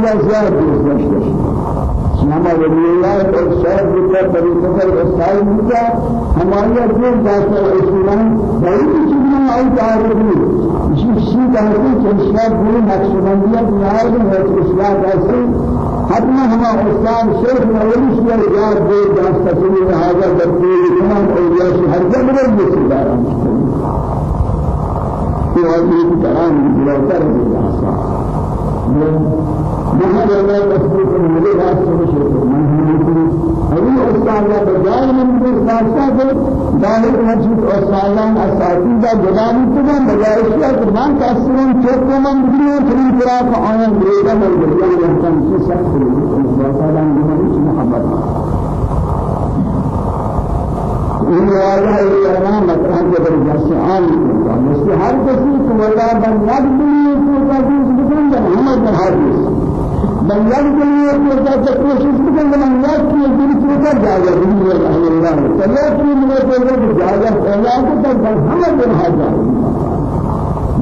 استاد زیاد دوست ہمارا ولی اللہ اور شاید کا طریقہ پر استاد مجھا ہمارا جو داستا اسلام بڑی چیزیں آئی تعارفی جس شی کا ہے کہ اسلام پوری مقصودیت نہایت ہے اسلام ایسے حتما ہمارا استاد شیخ نوری سے یاد دے داستا چیزیں حاضر کرتے ہیں تمام اولیاء سے ہر جگہ میں في هذه الكلام بلوتر بالأحسان من هذا لا تصدق من لا تصدق من هذه أستاذ بجاي من بالخاصة دار المسجد أستاذ أساتذة جداني تمام بجاي شيء كمان كاسرون شيء كمان بديو كريم كرا فأنا بريدا من بجاي يهتم شيء سخت أستاذ محمد این واضح الكلام مطرح جبر جسعان مثل هر کسی که مولا بن ید بلیه تو تجوز بکن جن همه در حدیث بن ید بلیه تو تجوز کوشش بکن جن ید کی دل تو کر جاگا بلیه رحم الله تلیت کی مجھے تو جاگا پہلا تو تر همه در حاجا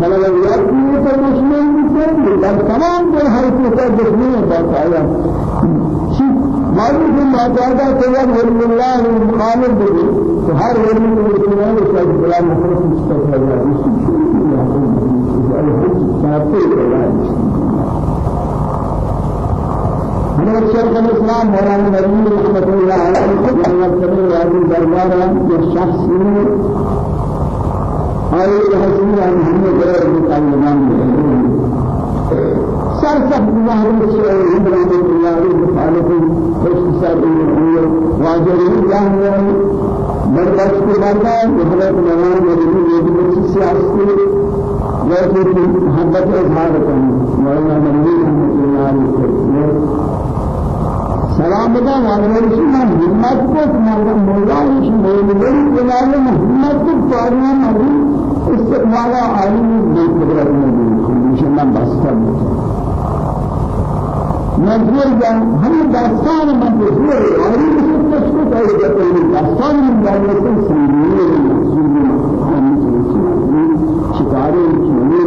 بل اگر ید کی تو مشمل بکن در تمام در حدیث تو دشمن بتایا معلوم ہے باقاعدہ سید ولی اللہ مخالف بھی تو ہر ولی کو رسولان سے بلا مخالف مستقبل ہے حضرت شیخ الاسلام مولانا نبی رحمۃ اللہ علیہ رحمۃ اللہ علیہ دربار یہ شخص نے اور یہ حسین محمد غیر متعلمان سرسخ بظاهر الشيء إبراهيم الله مخالف اختصار الأمور واجر الله برداشت کرنا حضرت مولانا نبی بھی سیاسی ویسے محبت اظہار کرنا مولانا نبی رحمۃ اللہ علیہ سلام بدا رسول ہمت کو تمہارا مولانا کی مولانا جلال محمد کو پارنا نبی استقبال عالم بے قدرت نبی انشاءاللہ بس کر مجبور جان ہم داستان من اور اس کو کو کہے جاتے ہیں داستان من سے سنگینے مقصود ہم شکارے چینے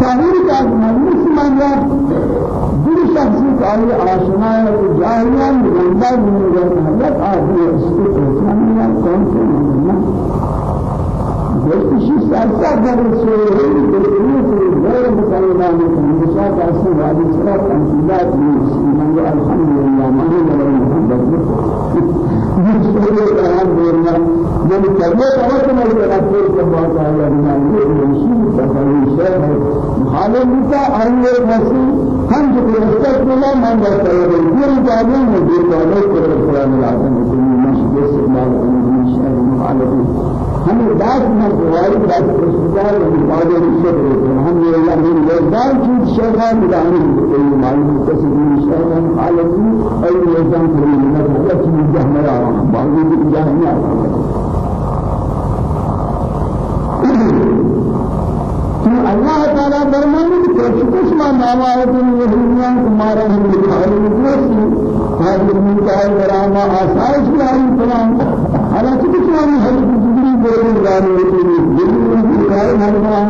ظاہر کا مجلس من دل کا آشنا ہے جاہلیان بندہ من جاہلیت آدمی اس کو پہچاننا کون سے وشي سالسا در سوري بالكنيسة غير مسلمان المشاة أصلا هذه صلاة تنسيبات من الحمد لله ما هي ولا محمد يسوي كلام بيرنا كذا كذا كما يقول كما قال لنا يشي تفعيل شيء مخالف بتا أيه مسيح هم رسالة الله ما نقول يقول جابين يقول جابين كذا كلام لازم يكون مش بس ما مش مخالف ہم داس میں دواری داس رشتہ میں بعد رشتہ کرتے ہیں ہم یہ اللہ نے یزدان چیز شیطان بدانے کوئی معلوم تصدیق شیطان عالمی اور یزدان کریم نے بہت چیز جہمرا بعض کی جہنیا اللہ تعالی فرمانے کہ کچھ ما نامات یہ دنیا تمہارا ہم دکھائے نہیں هذه من كائن دراما آسائش لائی فلان۔ حالانکہ کچھ نہیں ہے بولن جانے کے لیے دل میں کار مرنا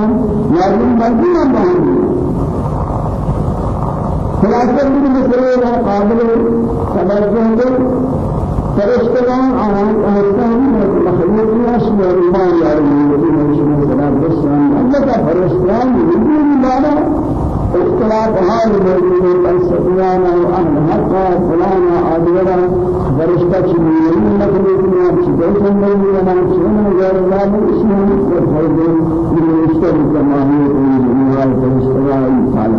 یادیں مرضی نہ بنیں خلاصہ کی مسئلے کا قابل سمجھنے کو فرشتگان آن احسان مخلوق نشم ایمان یارین نبی نشم سلام بسلام اللہ کا فرشتگان بدون بالا اختلاف حال موجود السفيان وأهل حقا فلانا عادورا فرشتة شميرين مخلوق نام شبه سنبه ونام شمه غير الله اسمه والخير من يشتري كماهية الجميع فرشتة تعالى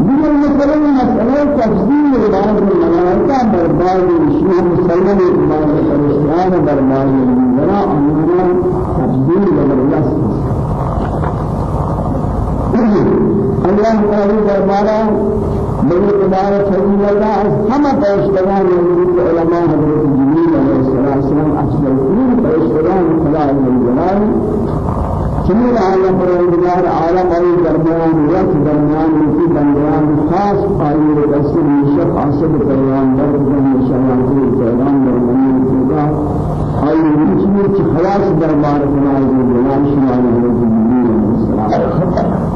من المسألة مسألة تفسير بعض الملائكة برباد الشيء مسلم بعض الفرشتان برباد المنزلة أمانا تفسير وبرلس اللہ تعالی دربارہ بڑے قدار فرمی اللہ ہم پیشتگان حضرت علماء حضرت جبریل علیہ السلام افضل ترین پیشتگان خدا الجلال جميل عالم پروردگار عالم ای درمیان وقت درمیان کی بندیان خاص آئی رسول شف عصب پیغمبر بن شمالی پیغمبر من خدا آئی روشنی چی خلاص دربار کنائی جو جناب شمال حضرت جبریل علیہ السلام۔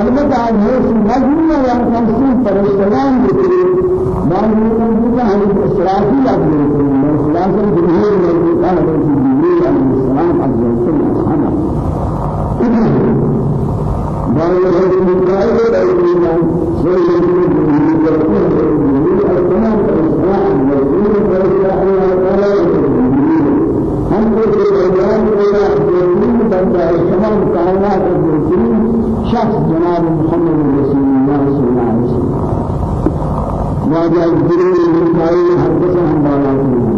البتہ یہ مجموعہ یا تنسیل پر اسلام دیتے معلوم ہے کہ حضرت اسرافیل علیہ السلام اور خلاص جبریل علیہ السلام حضرت جبریل علیہ السلام حضرت السلام بارے میں مقابلہ ہے کہ سوال ہے کہ شخص جناب محمد رسول الله صلى الله عليه وسلم واجه جبريل ميكائيل حدثنا عن بالاته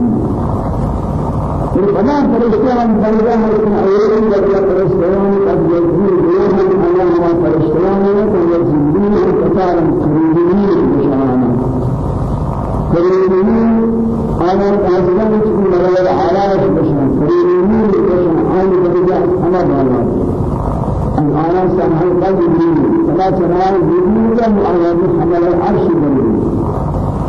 فما فرشتان فرجا حسن أيضا لك فرشتان قد يجزي بيوم الله ما فرشتان قد يجزي كثار كريمين بشعانا كريمين أنا أصلا تكون مرة على بشعان كريمين بشعان آن درجة أنا بالاته أنا سمع قلبي فلا سمع جديدا معين حمل العرش بني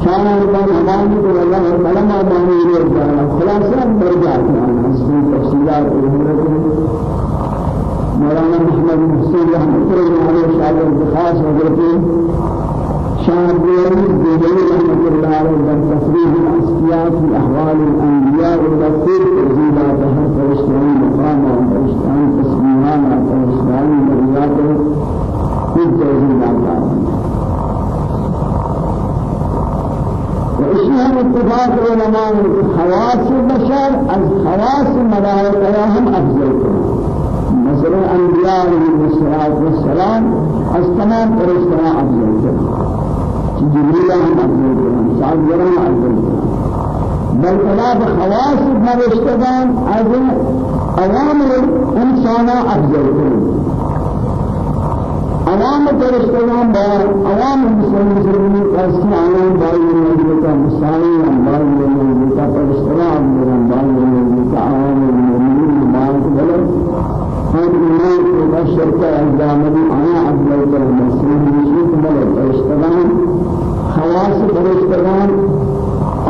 كان من أمامي والله فلما أمامي يرجع خلاصة برجع أنا أسمع تفصيلات مولانا محمد محسن رحمة الله عليه شاعر الخاص وذلك شاهد بيومي رحمة الله عليه تصريح الأسكياء في أحوال الأنبياء والرسول تزيلاتها فرشتان مقاما فرشتان تسميهانا فرشتان مرياته في تزيلاتها وإشياء اتفاق علماء خواص البشر از خواص ملائكة هم أفضل مثلا أنبياء عليهم الصلاة والسلام از تمام فرشتان أفضل جبريل سعد جرام أفضل كلام بل خلاف خواص فرشتگان از عوام الإنسان أفضل كلام عوام فرشتگان با عوام مسلمین قسم عوام باید نزدیک مسائل باید نزدیک فرشتگان باید نزدیک عوام المؤمنین باید بلد الإيمان مبشر كأنزام أنا عبد الله المسلم يشوف بلد فرشتگان حواس فرشتگان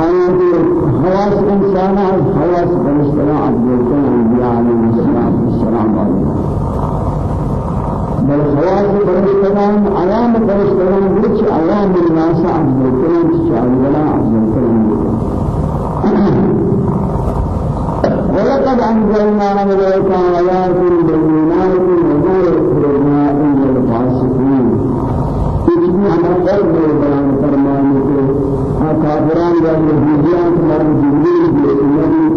آیان کی حواس انسان ہے حواس فرشتگان عبدالکن انبیاء علیہ السلام علیہ بل حواس فرشتگان علام فرشتگان وچ علام الناس عبدالکن چاولا عبدالکن ولقد أنزلنا إليك آيات بالبينات وما يكفر بها إلا الفاسقين. تجمع القلب والبيان كافران والمجيان والمجيبين والمجيبين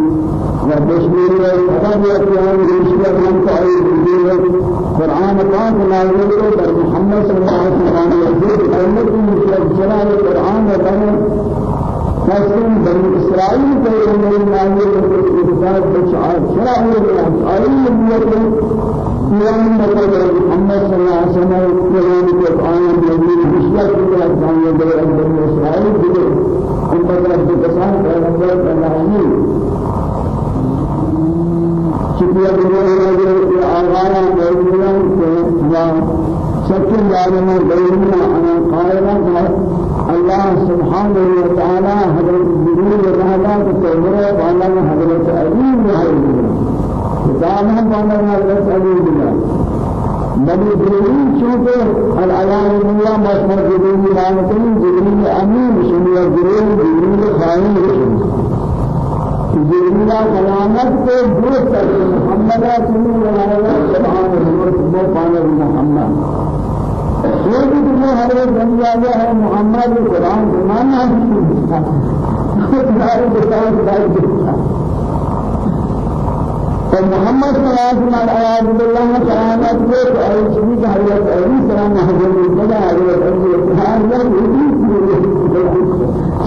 والبشمير والأخذ والقيام والمشكلة من تعيد الدين قرآن قاف نازل در محمد صلى الله عليه وسلم يقول أمة المشكلة بسرعة القرآن وقام فاسم بني إسرائيل فإنه النازل والإنسان بشعار شرع والإنسان النبي قرآن مطلب محمد صلى الله عليه وسلم قرآن القرآن الذي بشرى بالله عز وجل أن إسرائيل بدر أن تقرأ بكسان پیغمبر الله شکریہ دنیا کے آغانا موجودان کے سچے جاننے بیرنا أنا قائلہ الله سبحانه وتعالى حضرت جبريل رحمه الله تعالى حضرت علي رحمه كتاب هم قال حضرت الله نبي جبريل چونکہ العیان اللہ مشمر جبريل رحمه جبريل امین شمیع جبريل؟ جبريل خائن جبريل کلامت کو درست محمد رسول اللہ سبحانه وتعالى محمد. یہ بھی تو حضرت بن گیا ہے محمد قرآن زمانہ خدای بتاؤ خدای بتاؤ اور محمد صلی اللہ علیہ وسلم اللہ تعالی کو اور شمی کا حضرت علی سلام حضرت بدا حضرت علی اتحاد یا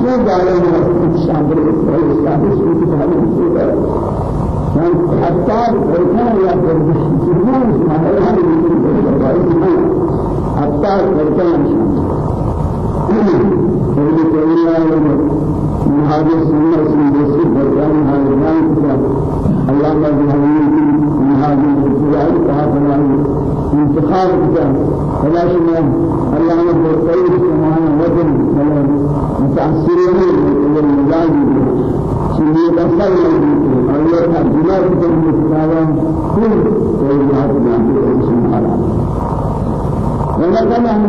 یہ جانے میں شامل ہے اسلام کی حالت ہے حتى بركان يا بركان حتى بركان فإن الله من هذه السنة سنة بركان هذا الله ما بهذه من هذه الابتلاء فهذا انتخاب كتاب فلا شيء الله ما بركان سمعنا وجن متأثرين من المزاج سنة بسال الله ترجمة كتاب كل ويجعل الله سبحانه ولقد أهل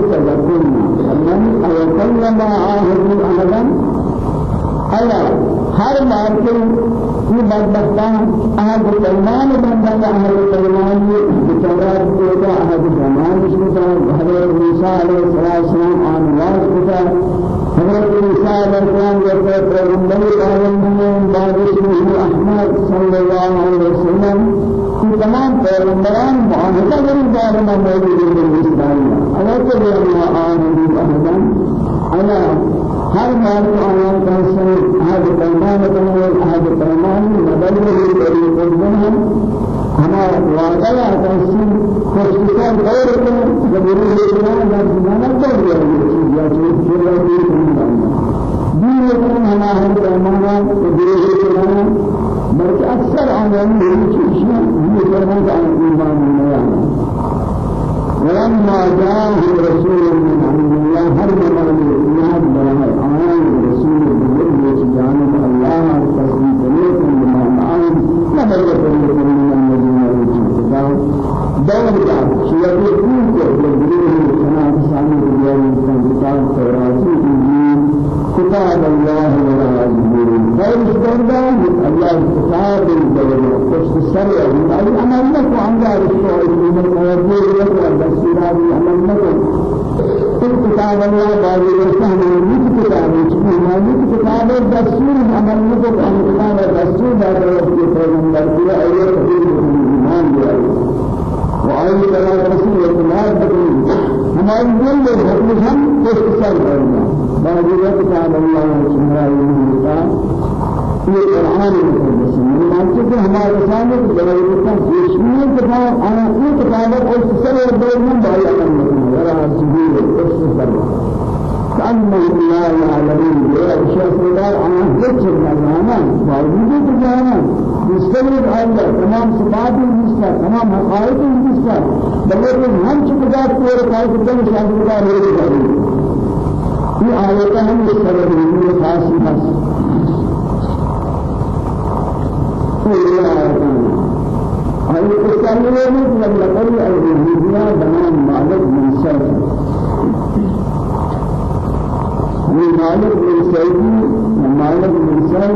استجابون من أيكلم عاهد أحدا ألا هر ماركل في بدبختان أهل القرآن بدر أهل القرآن بتوراة بيتا أهل القرآن بيتا حضرت موسى عليه السلام عن الله بيتا حضرت موسى عليه السلام جب پیغمبر بعد اسمه احمد صلى الله عليه وسلم في تمام پیغمبران معاهده کری دارنا موجود ہے اسرائیل اگر تو یہ آمن ابدا أنا هر مال آيان كان هذا الكلام كمان هذا طريق تحسین خوشکار غیر کو ضروری ہے کہ ہم زمانہ کو دیا یہ چیز یا چیز جو ہے یہ نہیں دین کو ہمارا پیمانہ ضروری ہے کہ ہم بلکہ اکثر عوام یہ چیز یہ فرمان کا ایمان نہیں ہے ولما جاءه رسول من عند الله هر من يهد بلا آيان رسول بالله جانب الله تصديق لكم بما معهم لا بد من دور کا شیعہ دین کے جبریل سنا سامنے دیا انسان کتاب توراتی انجیل کتاب اللہ ولا جبریل غیر استردان کتاب الجبریل کچھ سر ہے ای عمل نہ کو انگار الشعور من الموجود لك عمل نہ کو کتاب اللہ باری رسول من کتاب ہے من کتاب دستور عمل نہ کو کتاب دستور دا ہے پیغمبر کی ایت ایمان دیا وعلى كلام رسول الله ہماری دل میں ہم اس سر کرنا باوجود کتاب اللہ سبحانہ وتعالی یہ قرآن مقدس ہے مانتے کہ ہمارے سامنے دلائل کا دشمن کتاب أنا یہ کتاب اس سر اور میں بایا کرنا ہے ورا سبیل اس سر كأنهم لا يعلمون يا شيخ الله أنا ذكر مجانا باوجود مجانا مستمر الله تمام صفات المستر تمام حقائق المستر بلکہ ہم چکدار پورے کار کرتے ہیں شاید کا ہو جائے یہ آیت ہم اس سبب میں خاص بس یہ آیت آیت کو چاہیے کہ جب لقل الرحمن بنان مالک من شر یہ مالک من سیدی مالک من شر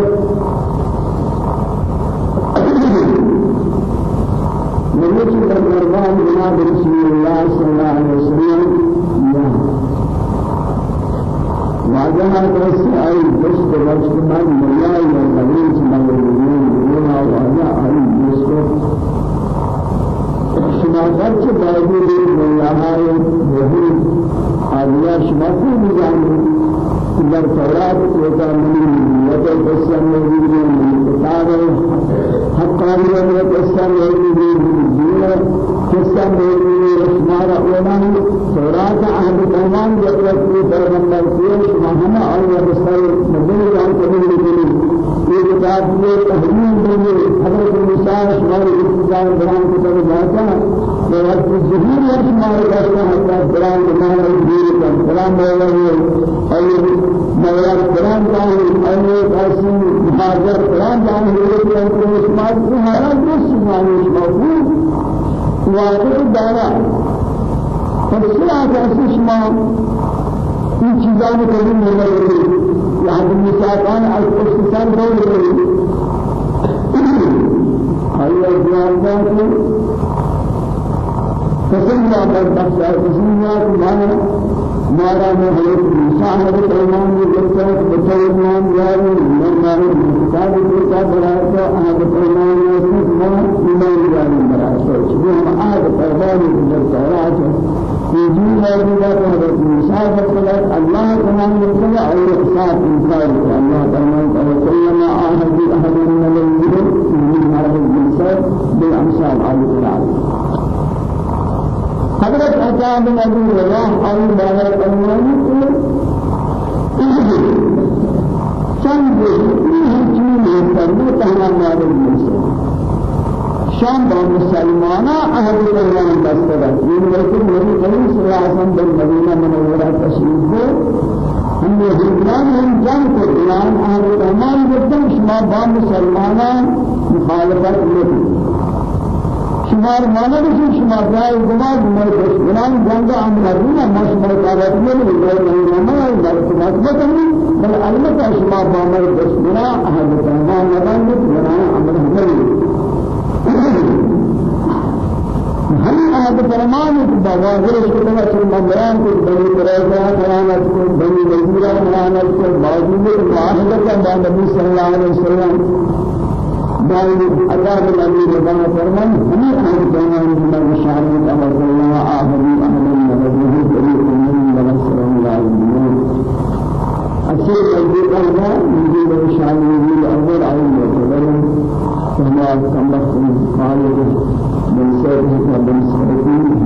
نبي القرآن جناب رسول الله صلى الله عليه وسلم. واجهة تسعى أي بشت بشت من ملاي والقبيل من الدين بنا واجهة أي بشت شما بچ باقی ملاهای وحید آدیا شما کو بجانی در تورات منی یتا قسم موجود ہے کتاب حقانی میں قسم موجود ہے قصة موجودة شمارة أولان سورات أهل الإيمان جبرت في پیغمبر کیش مہما اور رسول مدنی جان کو بھی ملی یہ کتاب میں تحریر دینے حضرت موسی شمارے ابتداء بیان کو تو جاتا ہے وقت ظہور ہے شمارے کرتا ہے قرآن دیر کا کلام مولا اور مولا قرآن کا اور ایسی مہاجر قرآن ہے کہ شمار کو ہمارا دوست شمار موجود واقع دارا فسنا کسی شما این چیزان کلی نمیدونی یعنی مساکان از پشتسان دور داری آیا جواب داری فسنا پر بخش ہے فسنا مانا مارا میں حضرت موسیٰ حضرت امام نے کہتا ہے کہ بچہ امام یاری میں مارے مصطفیٰ کے ساتھ برائے تو حضرت امام نے اس میں ایمان یاری برائے تو اس میں ہم آج پیدا نہیں گزر سارا آج کوئی یاری کا حضرت موسیٰ حضرت اللہ تمام مطلب اور احسان انسان اللہ تمام وسلم آہد احد من الذين من هذا المنصب بالامثال عليه العالم حضرت عطا بن أبي رواح أو بارك الله چند چیزی فرمود تمام مال المسلم شام با مسلمانا پیغام بسته داد این وقت نبی کریم صلی اللہ علیہ وسلم در مدینہ منورہ تشریف کو ہم نے ہندوان ہم جنگ کو اعلان عہد پیغام بدن شما با مسلمانا مخالفت نہیں شمار مانا بشی شما جائے گناہ جمعی دشمنان جنگ عمل دینا ما شما کارات نہیں لگے نہیں نمائے در خدمت بکنی بل علمت شما با مر دشمنان عہد پیغام نبند گناہ عمل نہیں ہم آج فرمان کہ بازار کے طرح سے ممبران کو بنی قریظہ فرانت کو بنی وزیرہ فرانت کو باوجود معاہدہ کا بعد نبی صلی باوجود عذاب النبی رضوان فرمان ہمیں آج فرمان کہ مشاہدہ کا اللہ آخری احمد النبی طریق من بلسر اللہ الدین اصل تجدید اللہ من مشاہدہ الأول عین كما كملت خالد من سيدنا بن سعيد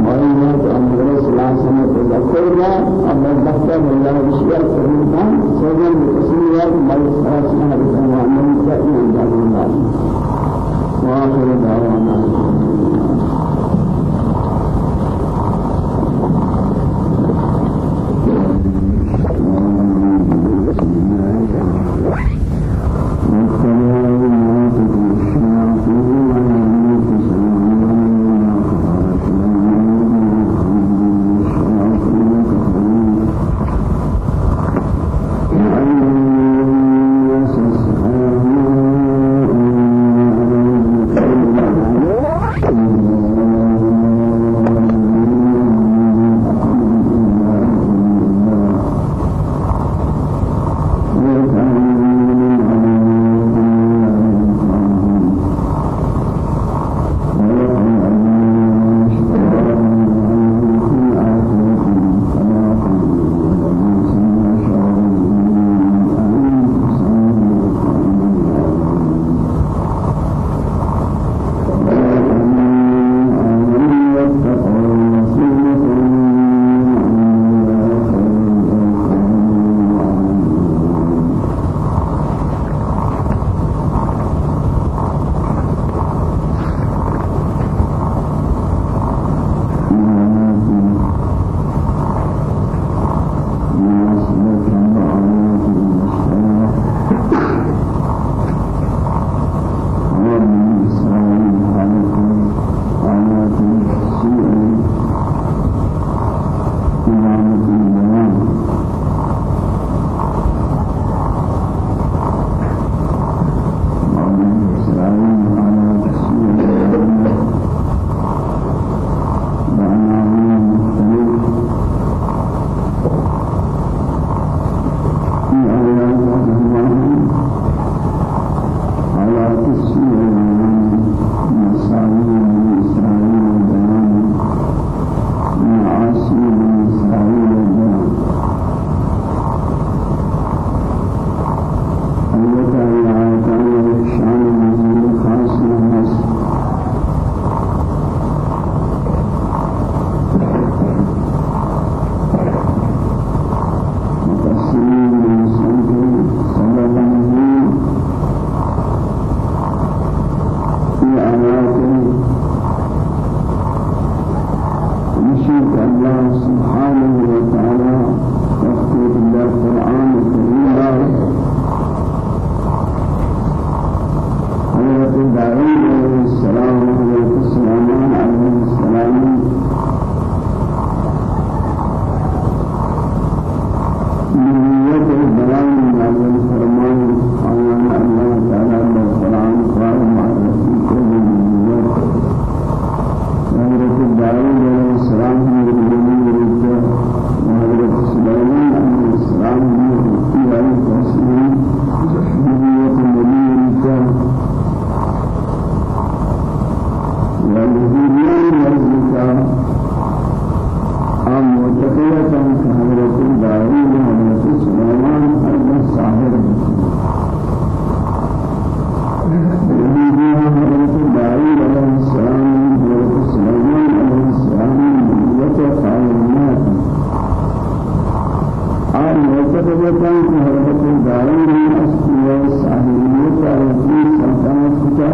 بتان حضرت دارن اسیا صاحبیت اور اپنی سلطنت کا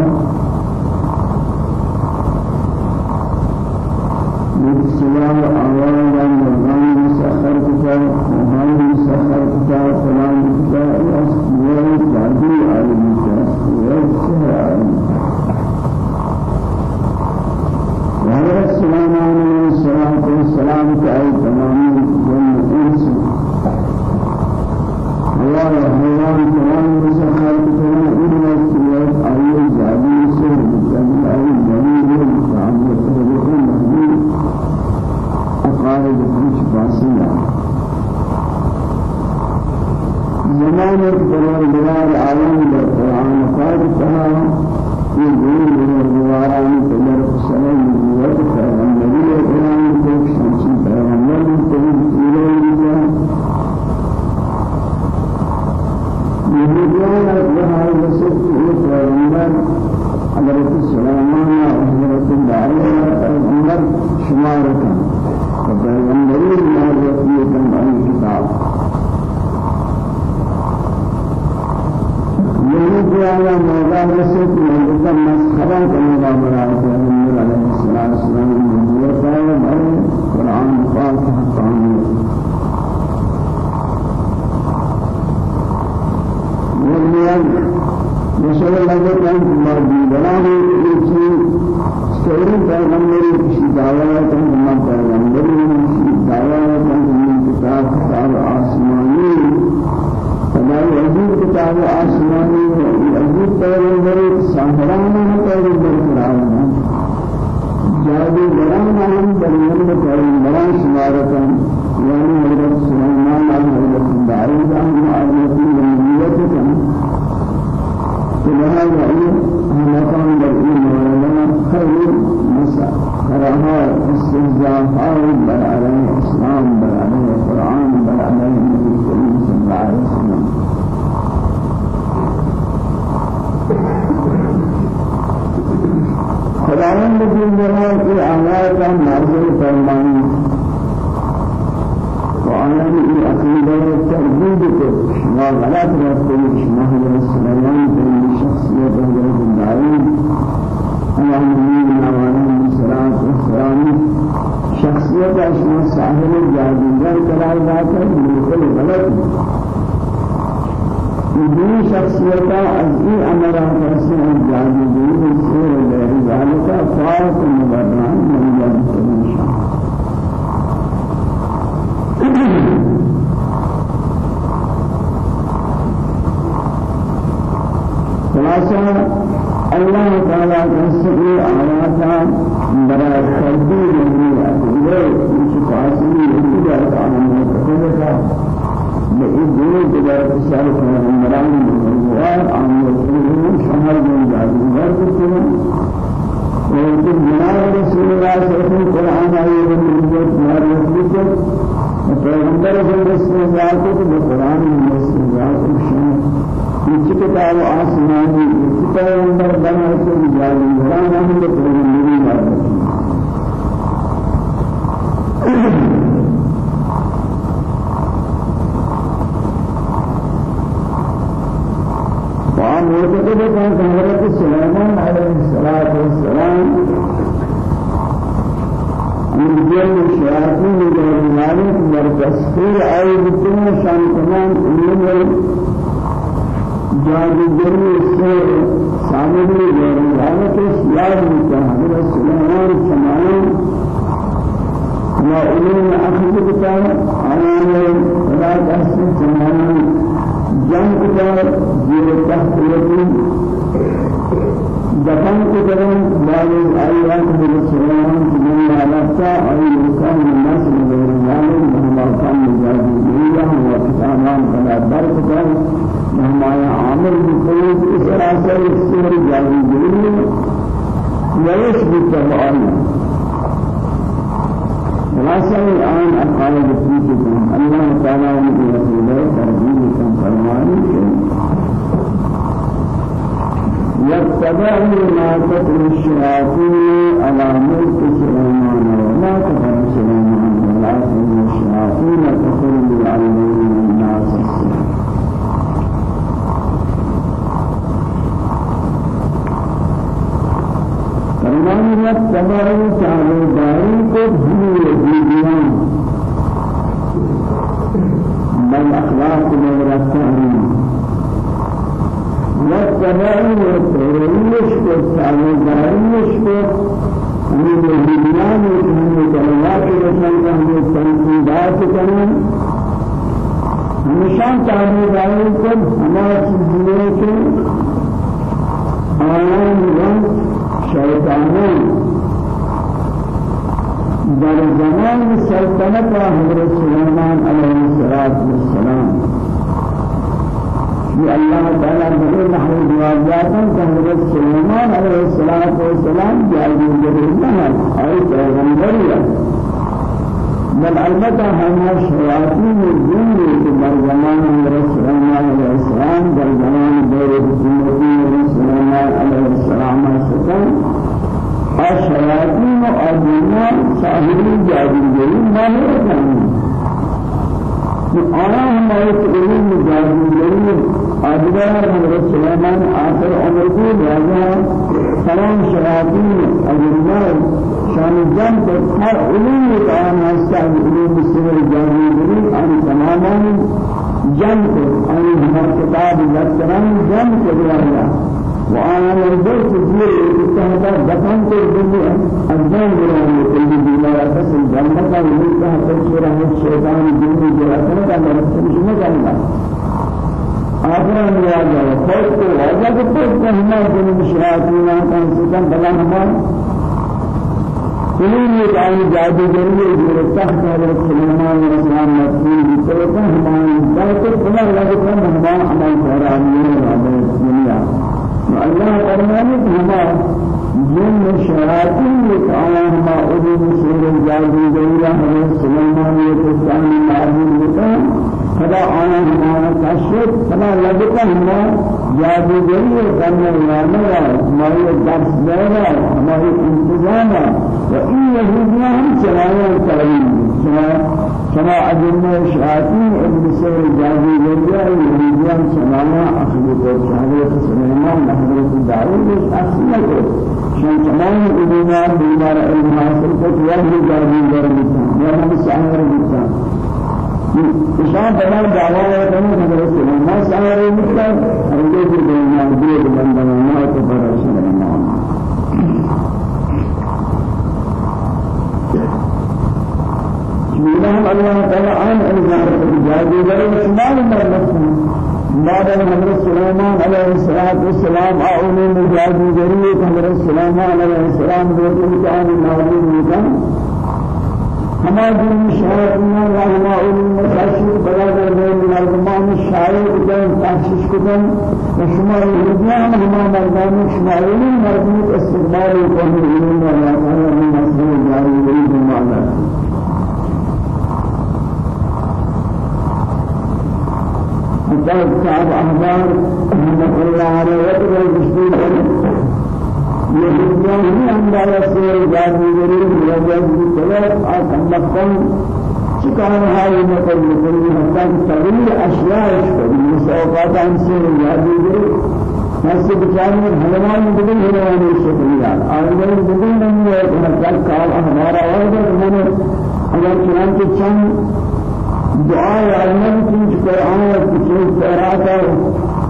مرسلہ آواز وصية متقبل كان حضرت سليمان عليه الصلاة والسلام من جل الشياطين من المالك والتسخير أي بكل شان كمان من جادوگر سے سامنے جانے کے یاد ہوتا ہے حضرت سلیمان سمانے یا علم اخذ بتا ہمارے خدا کا سمانے جنگ کا یہ تحقیقی دفن کے دوران بعض آیات میں سلام کی علاقہ اور انسان الناس من مهما كان مجازيه وكتابان فلا درس كان مهما عامل بقيود إسراسل السور جازيه ويثبت تعالى خلاصة الآن أقال بسيطة الله تعالى من رسوله يتبعون ما تتلو الشياطين على ملك سليمان ولا كفر سليمان ولكن الشياطين تقل على ملك الناس. السحر فلما يتبعون تعالى داري کو بھولے بل أخلاق من رسائل والسماعي والتوريش ہمیں کلمات رسول ہمیں تنقیدات کریں ہمیشہ تعلیم دائیں کو ہمارا چیزیں کے آیان رنگ شیطانان. در زمان سلطنت حضرت سلیمان علیہ السلام في الله تعالى بغير نحو دعاء حضرت سليمان عليه الصلاة والسلام جاء بالجبريل أي پیغمبرية بل البته همه شياطين الجن في زمان حضرت سليمان عليه السلام در زمان دور سنتي سليمان عليه السلام سكن الشياطين والجن صاحبين جادوگری ماهر كانوا آیا ہمارے علم جادوگری آدھگار حضرت سلیمان آخر عمر کو راجہ تمام شیاطین اجرمان شان جن کو ہر علم قائم ہے علوم سر جادوگری آن تماما جن کو آن ہمارے کتاب لکران جن کو دیا وأنا منظر كثير استهدى دفن الدنيا أجمل من كل دينا بس الجنة كان يلقى تشير عن الشيطان الدنيا جراتنا كان مرسل شنو كان آخر من واجه فوق واجه كتير كهما من الشياطين كان سكان بلا هما كلهم يتعامل جادو جريه تحت حضرت سليمان الإسلام مسلم بسرعة هما ذلك كما لقد هما عمل خيرانيين هذا الله فرمانه هما جن شياطين يتعالى هما أذن سير الجاهل جيرا هذا سليمان يتسان معهم بكم فلا آنا هما تشرف فلا لبك هما جاهل جيرا كان يعمل ما يدرس لنا ما انتظام وإن يهودنا هم سلايا كريم كما أجمع شاطين ابن سير جاهل جيرا يهوديان سلايا أخذ حضرت سليمان حضرت داود أصله شان تمام علماء بیمار علم حاصل کو وہی جاری کر دیتا یا ہم سامر دیتا شان بنا دعوا ہے کہ حضرت سليمان سامر دیتا ہم کو بھی دنیا دے بندنا تو سليمان الله تعالى عن جاری کر شمال مرمت بعد حضرت سليمان عليه الصلاة والسلام أعون مجاهد جريء حضرت سليمان عليه السلام بيت كان نازل مكان ہما دین شاعرنا و ہما علم مشاشر برادر بین مردمان شاعر بکن تحشیش کن و شما یهودیان ہما مردمان شما علم مردمت استقبال کن علم و اللہ تعالی من مسئل جاری بید معنی كتاب كعب أحبار رحمة الله عليه وقت الجسدين يهوديان هي أنبار السير جادي جريم وجد بثلاث أكمل شكان هاي مثل مثل حتى تغيير أشياء يشكل مساوقات عن سير جادي جريم نفس بچانے بھگوان بدل بھگوان شکریہ آئندہ بدل نہیں ہے کہ ہر کال ہمارا اور میں نے اگر چنانچہ چند دعاء علم کی قرآن کی قرآن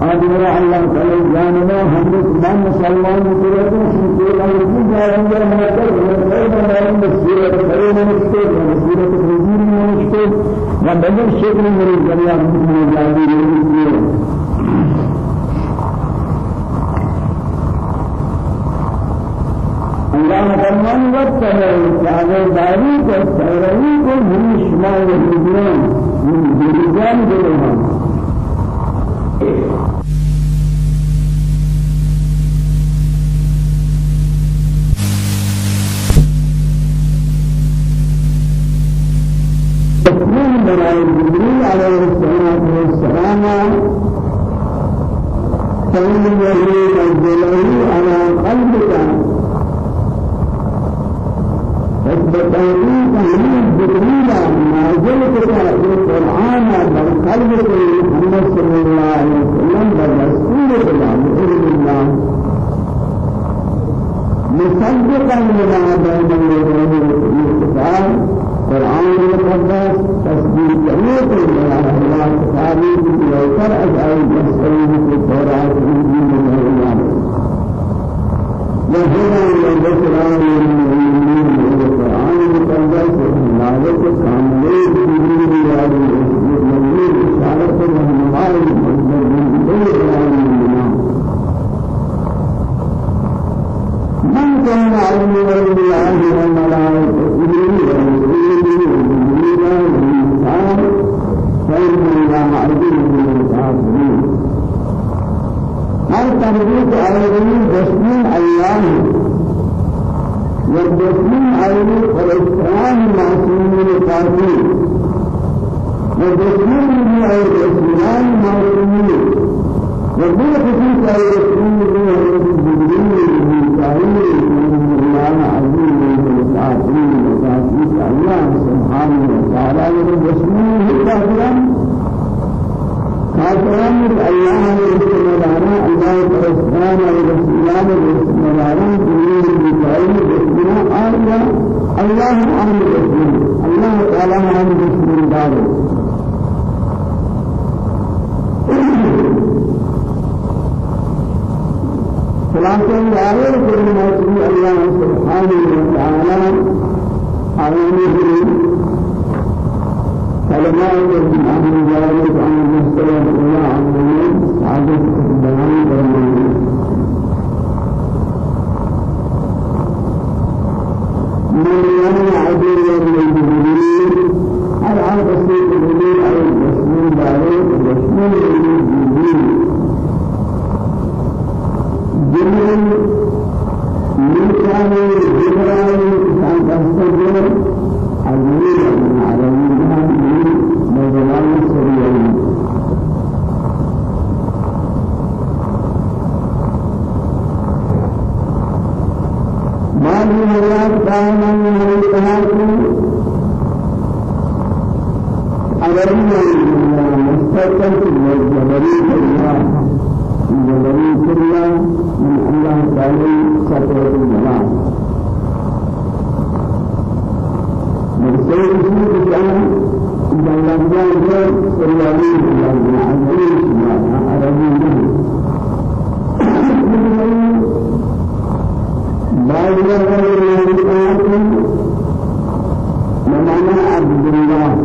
آدمی اللہ تعالی جاننا حضرت امام مسلمان کو رہتے ہیں کہ اللہ کی جاننا ہے کر ہے ہمارے مسیرت کرے نمستے مسیرت حضور نمستے و بدل شکر میری جميع مسلمان جانی الله فرمان واتبعوا تعالى داري والتوري من شمال الهجران من الله عن رسول الله تعالى عن رسول الله خلاصة الآية كلمة الله سبحانه وتعالى. عالمه علماء الإمام ذلك عن المسلم إلى عن عادة البيان والمعنى من يمنع عدل المجرمين على عن بسيط الدليل على المسلم عليه ومسلم المجرمين جميل من الجبران كان تستجر الدليل على بجمال السريعين ما من من الإنسان أغرنا مستقل الجبريل الله الجبريل الله من الله تعالى سطوة الجمال من سيد سيد جلال سرياني جلال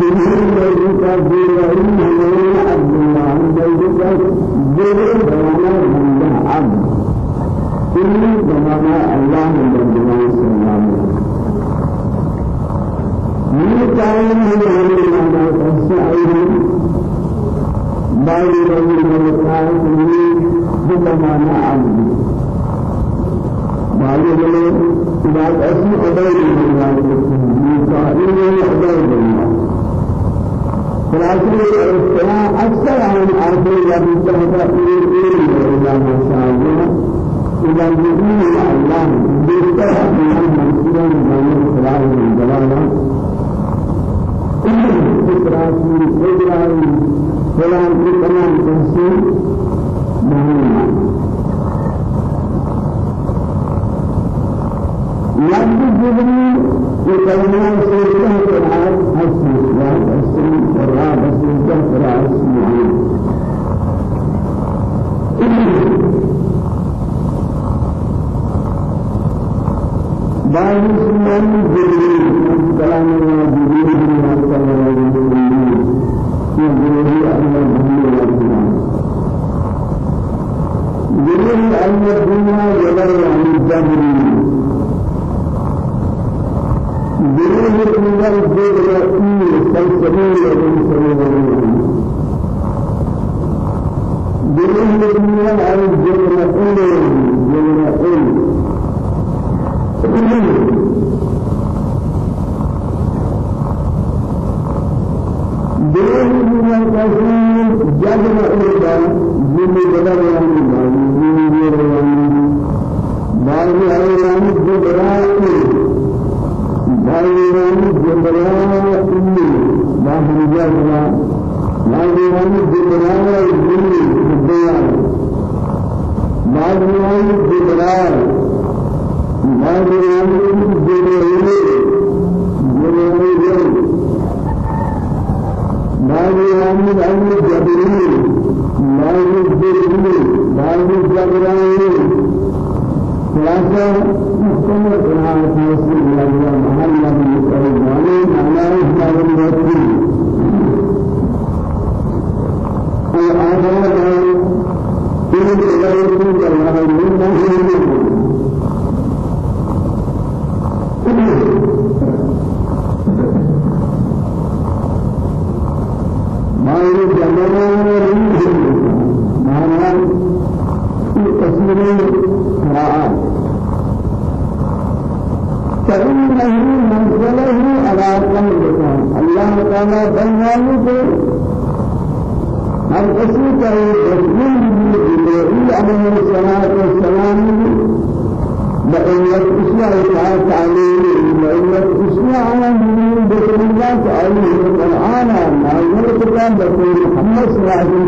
عزيز عربي بعد ذلك معنى عبد الله جميل ذلك جلال معنى عبد الله عبد كل زمان الله من جمال سلامه من كائن من هذه الأشياء بعد ذلك من كائن من عن آخر الذي تهدى إلى ما شاء الله إذا يؤمن الله بالتوحيد من المنصور من الله من جلاله إسرائيل إسرائيل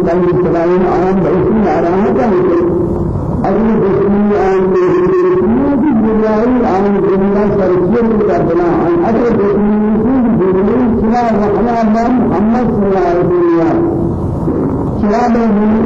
علیہ السلام آن بہت ناراحت ہے اگلی دشمنی آن میری دشمنی کی دنیای آن دنیا سرکیل کا بنا آن اگلی دشمنی کی دنیای محمد صلی اللہ علیہ وسلم سنا بہت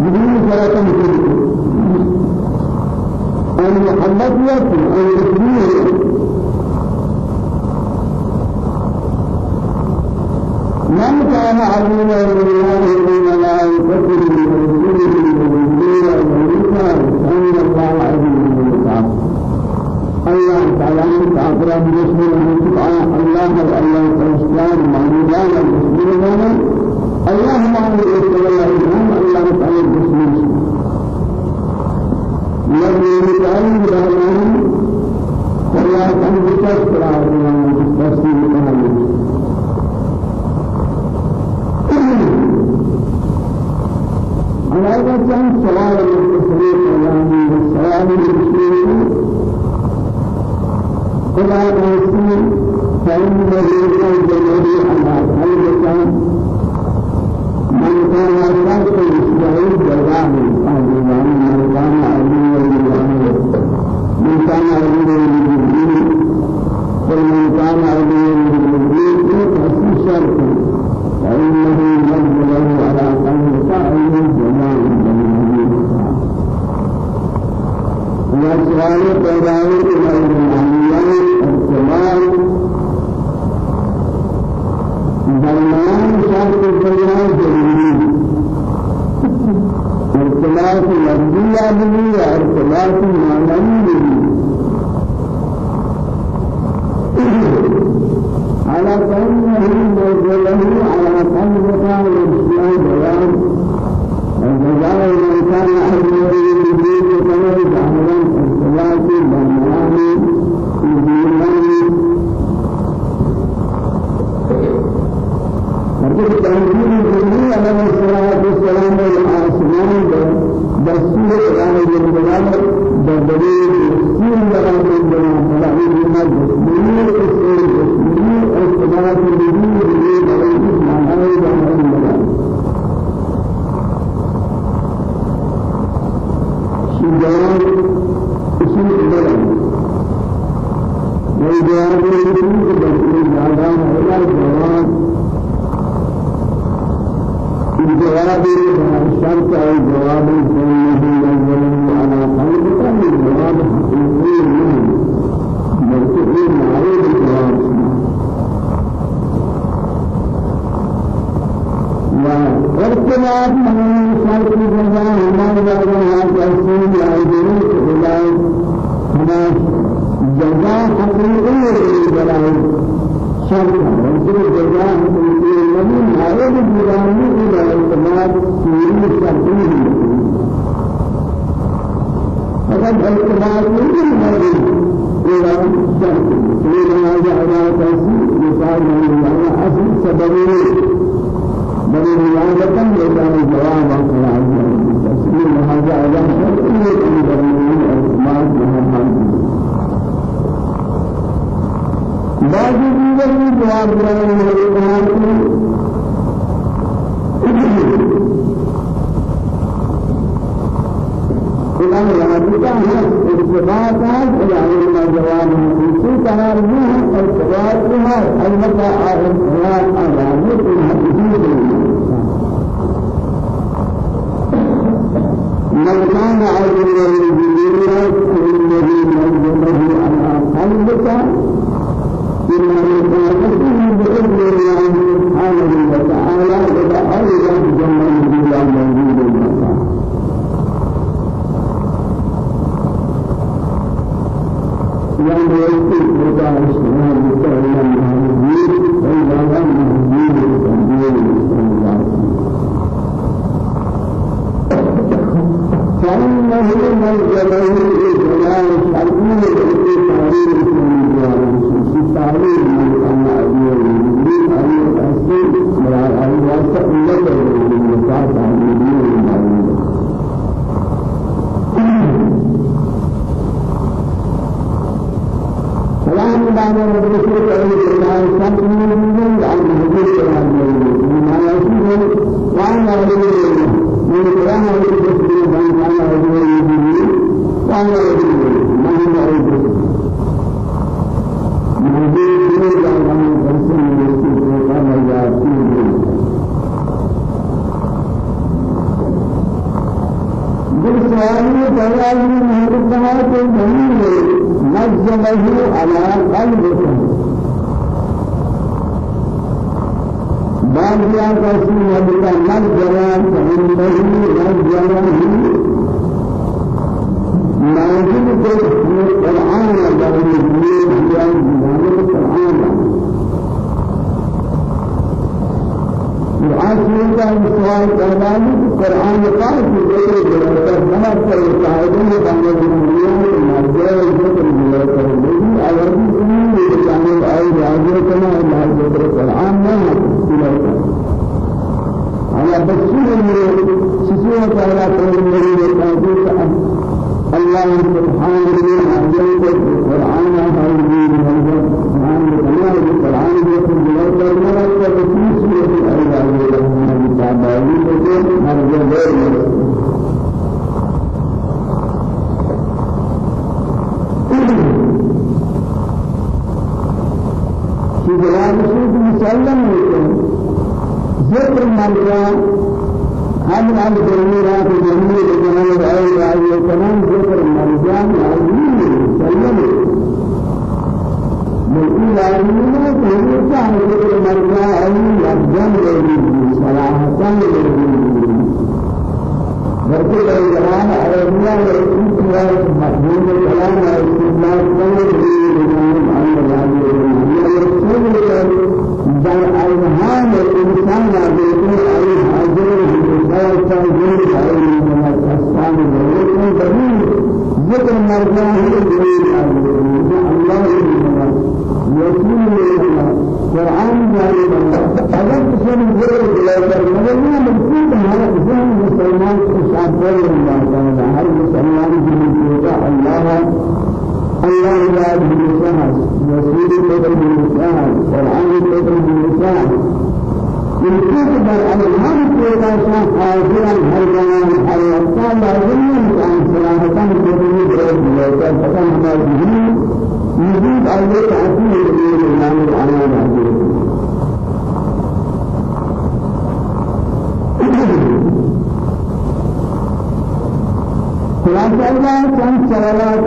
بدون صلاة مثلكم أن محمد يقول أن آدمی یا اختلاف معنی بعضی دیگر من جواب درانے ہیں قرآن کو قرآن رابطہ ہے ارتباط ہے قرآن میں جواب ہے اسی قرار میں ہے ارتباط کے ہے من كان عبد الله بن عبد الله بن عبد الله فإنه من جبهه آمن برسولك أيد الله فمن من عن هدوء السلام ما يسمون وعن أولئك من القرآن والتسبيح من عن أولئك وعن أولئك ما هم أولئك من ذي الجلال والإكرام والسلطان والعظيم جب سوال میں پہلا آدمی محبت بنا تو نہیں ہے نہ جب قائل بسم بعد ذلك رسول الله صلى الله عليه وسلم رجلا هم عن زمان هر وقت لازم أن سلامة تدري بلاد بلاد فتن ما يجيب أول تعطيه الإمام العلامة خلاصة الله كم سوالات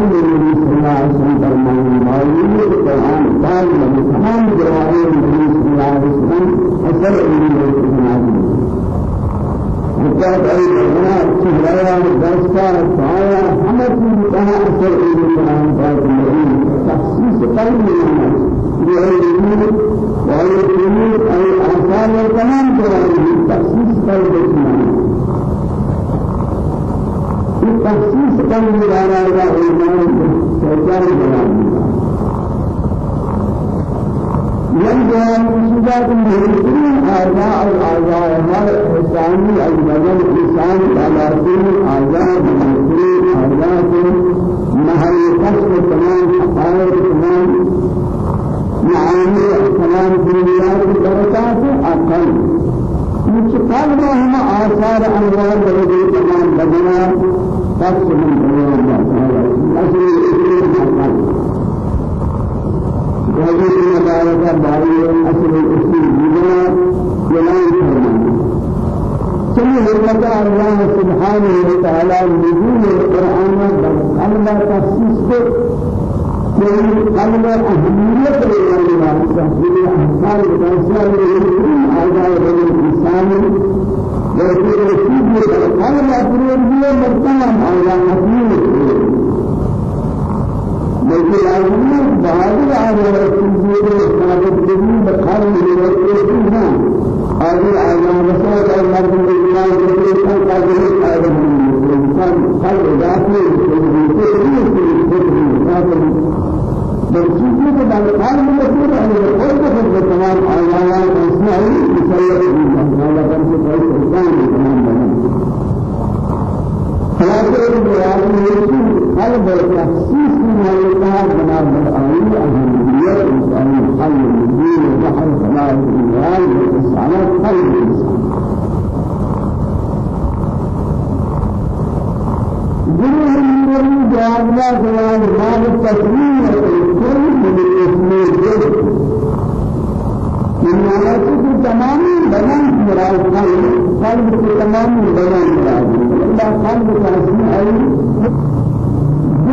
پر قلب نبی صلی اللہ علیہ وسلم فرمائے معلوم قرآن پاک میں تمام جوائر نبی صلی اللہ علیہ وسلم اثر علمی فرمائے وقت أي بنا سهرايا دستا سايا هم في بنا أثر علمی قرآن پاک میں تخصیص قلب نبی صلی ويكون أي آثار تمام جوانب تخصيص قلب الإسلام التخصيص قلب على الإيمان سجان جوانب من جوانب سجاد المهرسين أعضاء الأعضاء هذا الإنساني البدن الإنسان على كل أعضاء المهرسين أعضاء محل قصد تمام حقائق تمام معاني تمام مشكال ما هم آثار أنوار درجة تمام بدنا تقسم من الله تعالى أصل الإسلام أقل هذه المدارة بارية أصل الإسلام بدنا يلان فرمان سمي حرمت الله سبحانه وتعالى نزول القرآن بل تخصيص قلب أهمية الإيمان تحصيل أحسان الإنسان من أعضاء الإنسان وفي رسول القلب أفراد هي مرتبة على حكيم بلکہ لازم بہادر آنے رسول کے ثابت کرنے بخار میں رسول نہ آدھی آیان رسول اور مرد الإيمان کے ساتھ قادر آدم الإنسان قلب ذاته بل چیزیں کہ بالکل مسئلہ ہے اور تو پھر تمام آیات اسماء مسلط ہیں اللہ پر سے کوئی سلطان تمام بنے خلاصہ بیان ہے قلب التخصيص من الله بناء الآية أهمية الإنسان قلب الدين وبحر كمال الإيمان والاستعانة قلب الإنسان جنوب من جوابنا جواب باب التسليم من تمام بدن مراد قلب قلب تمام بدن مراد اللہ قلب کا اسم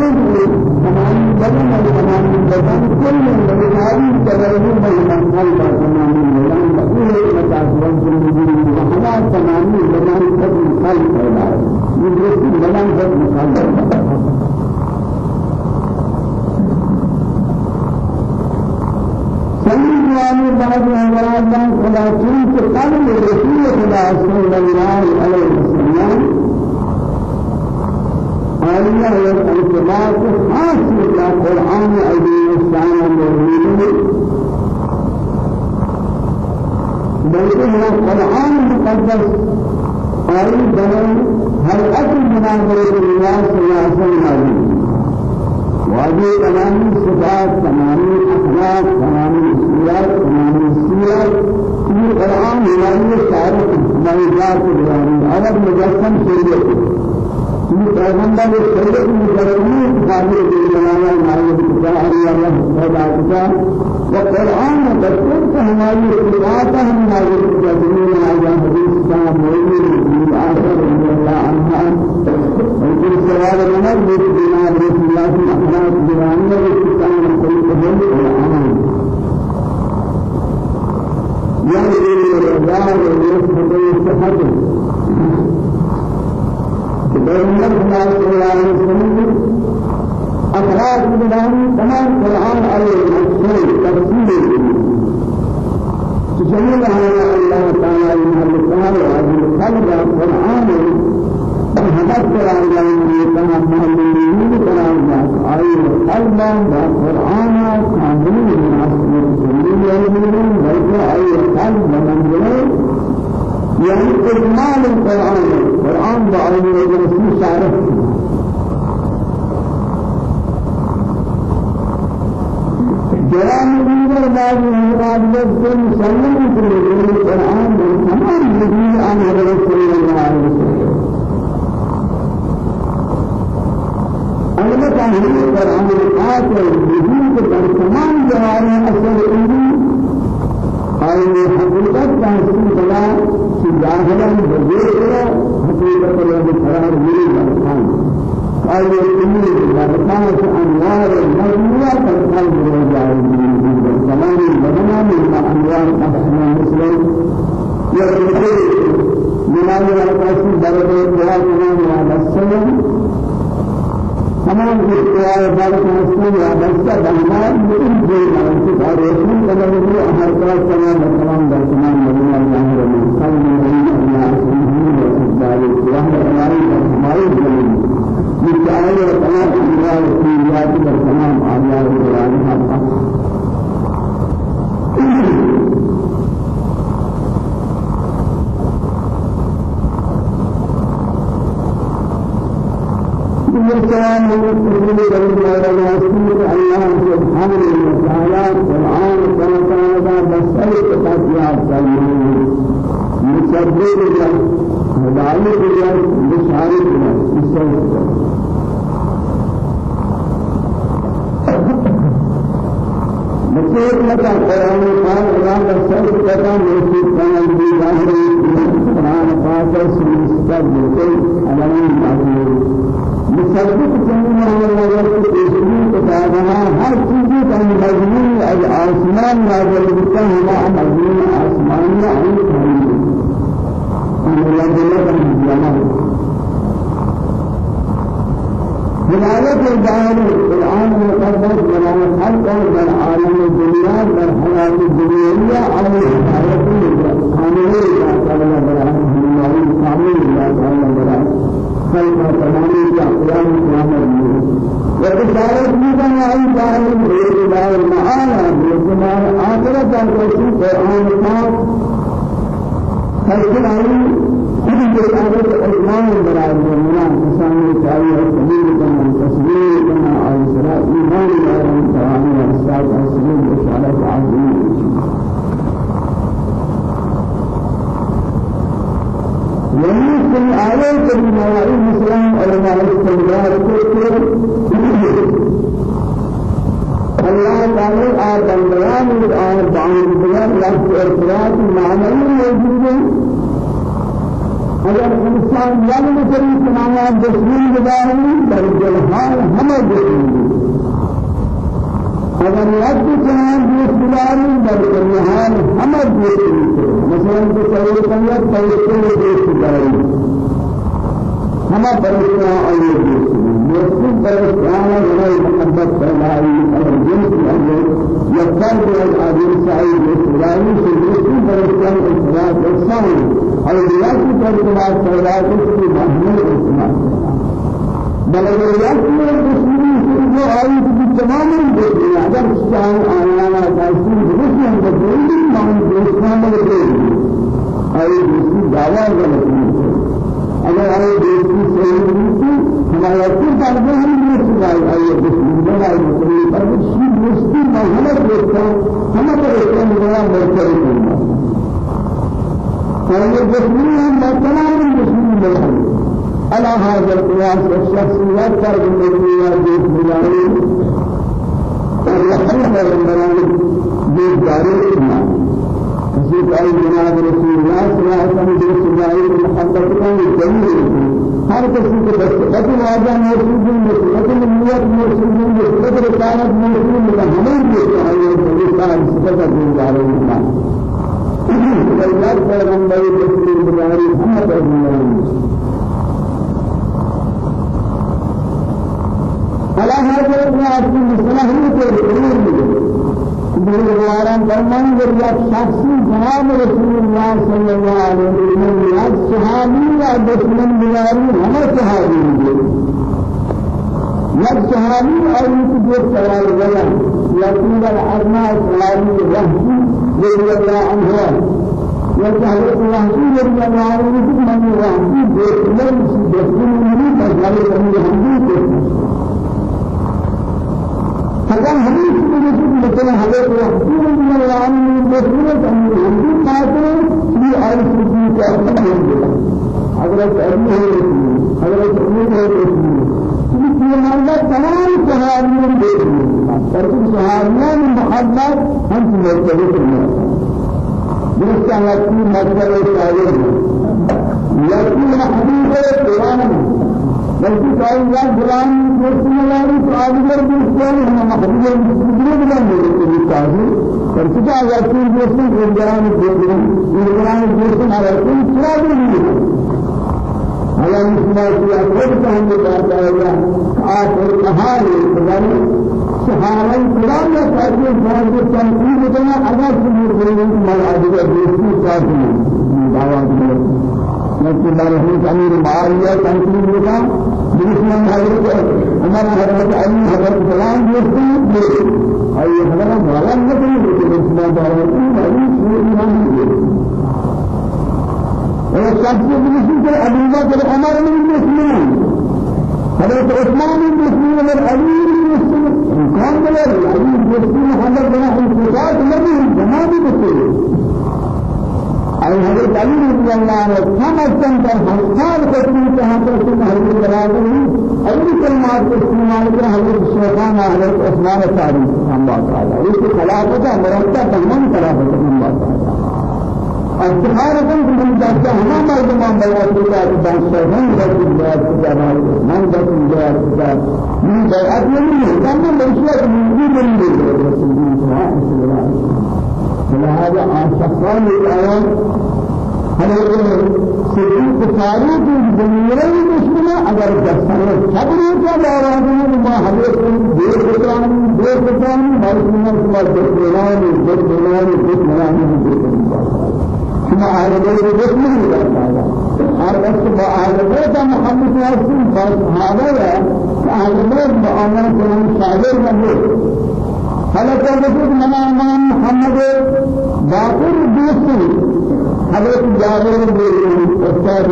ہے تمام بدن تمام بدن كل من تغير بين قلب تمام بدن كل متاثر بالوجود تمام بدن قلب پیدا ہے یہ بدن قلب سيدنا بعد أولاد خلاصين قلب رسول الله صلى الله عليه وسلم آية الارتباط خاص بالقرآن عظيم الشان الموجود بلکہ القرآن المقدس أي بني هل أكل مناظرة الله صلى الله عليه وسلم واجب تمام صفات تمام أخلاق تمام السيرات تمام السيرات في القرآن هذه الشعر ما يجاب بيان أنا مجسم شيء في پیغمبر سید مجرمین حاضر بالجلالہ نائب الكتاب اللہ خدا وقرآن دستور کا ہماری اطلاعات ہم نائب الكتابین آجا حدیث کا من آخر اللہ عنہ وفي سوال بنا رسول الله في أخلاق جوانب الكتاب القرآن القرآن يعني الرجال والرسول والصحابة پیغمبر صلی اللہ علیہ وسلم اخلاق بدانی تمام قرآن علیہ مقصود تفصیل جميل هذا الله تعالى من القرآن وهذه القلب القرآن حدث قرآن جانب كما مهمين قرآن جانب أي القلب والقرآن كامل من أصل الجميل بل أي القلب من يعني إجمال القرآن القرآن بعين الرسول شارح جرام دينر بعض المراد كل سلم في القرآن تمام. الدين عن الرسول الله عليه وسلم. البته القرآن الآخر الدين تمام. جوارح أصل الدين أي حقيقة تحصيل بلا ظاهرا بغير الذي قرار به الإنسان أي الأمور الأركان أنوار المجموعة تنقل من زمان البدن من أنوار أحسن مسلم يقول من أجل القاسم درجة الله عليه وسلم تمام اختیار بارک مسلم یا بسته بهمان این جای مانتی داروشی کدام رو هر کار تمام تمام در تمام مدینه و سبحانه و تعالی ہماری زمین یہ آئے تمام انوار و سیات در تمام آیات قرآن حق السلام عليكم ورحمة الله وبركاته الله سبحانه وتعالى قرآن كما بسأل تفاتيات كلمة مسبب له هداية له بشارة له بسأل مسير لك قرآن قال الله بسأل كذا مسير كان في ظاهر قرآن قال سنستقبل كل على مصدق جميع الوقت اسمي كتابها هر چیز کا مضمون از آسمان نازل ہوتا ہے وہ مضمون آسمان میں ہے اللہ جل وعلا هداية الظاهر القرآن المقدس بلان الحق در عالم الدنيا در حياة الدنيا على الحياة كاملة لا تعالى براه الله كامل لا تعالى براه خلق تمام الأحيان كامل وبشارة من أي ظاهر بإله المعالى بإجمال آخرة الرسول القرآن الحق خلق عليه كل جزء الإيمان برای مومنان که آیه تبلیغ کنند تصویر کنند آیه سرا ایمان دارند تمام اسباب اصلی بشارت عظیم ومن كل آية كريمة وإسلام علماء الاستمرار الله تعالى آدم بيان الآن بعض بيان لفظ ارتباط معنوي موجود اگر انسان یعنی کری تمام دشمن گزارنی در جلحال همه دشمن اگر یاد تمام دوست گزارنی در جلحال همه دشمن مثلا تصور کنید توسط دوست گزارنی همه پرستان آیه دشمن دوستی پرستان غیر محبت پیدایی اور جنس اول یکتر از آدم سعید اسرائیل سے دوستی پرستان اسرائیل احسان اور ریاضی پر اعتماد پیدا کی محمود اعتماد بل ریاضی میں دشمنی جو آئی تھی تمام دیکھیں اگر شان آنا تاثیر ہم کو کوئی بھی مان دوستان دے آئی دوسری دعویٰ غلط نہیں اگر آئے دوستی صحیح دوستی ہمارا پر جو ہم دوستی آئے آئے دوستی بنائے دوستی پر دوستی دوستی محمد دوستا ہمیں تو ایک مدرہ مرکر کرنا فهي جسمية ما تنام جسمية مرحبا على هذا القياس الشخصيات فرق الدنيا جسم الله ويحرم المرام بالدار الإيمان حسيت أي جناب رسول الله صلى الله عليه وسلم بالسجائر المحبة كان الجميل هر کسی کو بس بس واجہ موجود ہے بس نیت موجود ہے بس رسالت موجود ہے ہمیں یہ چاہیے کہ اس کا صفت دین جا رہے ہیں اللہ پیغمبر رسول اللہ محمد رسول اللہ فلا هذا الناس من سنه يقول بلواران فرمان ذریعہ شخصی جناب رسول اللہ صلی اللہ علیہ وسلم یا صحابی یا دشمن ہیں یک صحابی اور ان کی جو سوال گیا یقین الحرمہ صحابی رحمی رضی اللہ عنہ۔ یا حضرت وحشی رضی اللہ عنہ من وحشی دشمن دشمن نہیں بس ہمیں ہم فكان حديث مثل هذا الرسول من العالمين مسؤول عن الحديث قاتل في آل سبحانه وتعالى حضرت أبي حضرت أبي في هذا تمام صحابيين فرق صحابيين محمد هم في مرتبة المرتبة درست على كل مرتبة شاعر لكن حديث القرآن بلکہ کوئی بات غلام دوست ملاری تو آدگر ہے ہم محبوب مسلمان بنا میرے کو چاہیے پر کیا یقین دوست ہے غلام دوست ہے غلام دوست ہمارا کوئی چلا نہیں ہے حالا مسلمان کی خود کہنے کا ہے آپ کہاں ہے صحابہ کرام نے ساتھی جان کے تنقید کرنا اگر سے مر مال آدگر دوستی ساتھ دعوت لكن بارهم أمير معاوية تنقيب لك بسم حضرت عمر حضرت علي حضرت فلان يسلم أي حضرت فلان نقول بسم بارهم علي سيدنا والشخص بسم أبي بكر عمر من المسلمين حضرت عثمان بن مسلم والعلي بن مسلم كان بلا علي بن مسلم حضرت بن حسين النبي جماعة بسم أي حضرت رضي الله عنه كما استنكر حسان قدري كهان رسول حضرت بلاغه أي كلمات استعمال كره حضرت الشيطان حضرت عثمان التاريخ الله تعالى إيش خلافة مرتب تمام خلافة الله تعالى استخارة من ذلك هما مردمان بيات الله بان شيطان رسول الله تعالى من ذلك الله من بيعت يمين كما ليش من يمين رسول الله صلى الله عليه وسلم فلهذا آسفان الآيات هذا صديق فاروق الدنيا المسلمة أگر دستان صبر کا داران ما حضرت دیر بکران دیر بکران مرسلمان سمار دستان دستان دستان دستان كما أهل بيت الرسول الله تعالى أرسل أهل بيت محمد رسول الله هذا أهل بيت بأمر كلام صادر منه كان من امام محمد باقر دوسي حضرت جابر بن أستاذ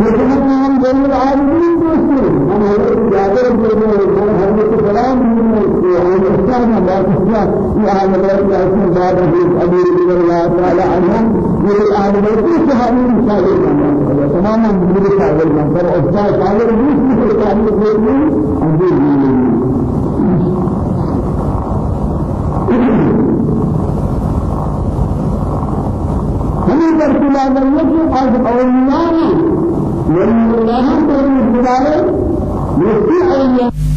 لكن امام بن العالمين دوسي من حضرت جابر بن حضرت سلام بن ما تسمع يا أهل بيت اسم باب ابي رضي الله تعالى عنهم یہ أهل بيت صحابي صالح تماما من صالح من پر أستاذ صالح دوسي کے تعلق ہے ابي در خلال اللہ از اولیاء من الله تعالی مسیح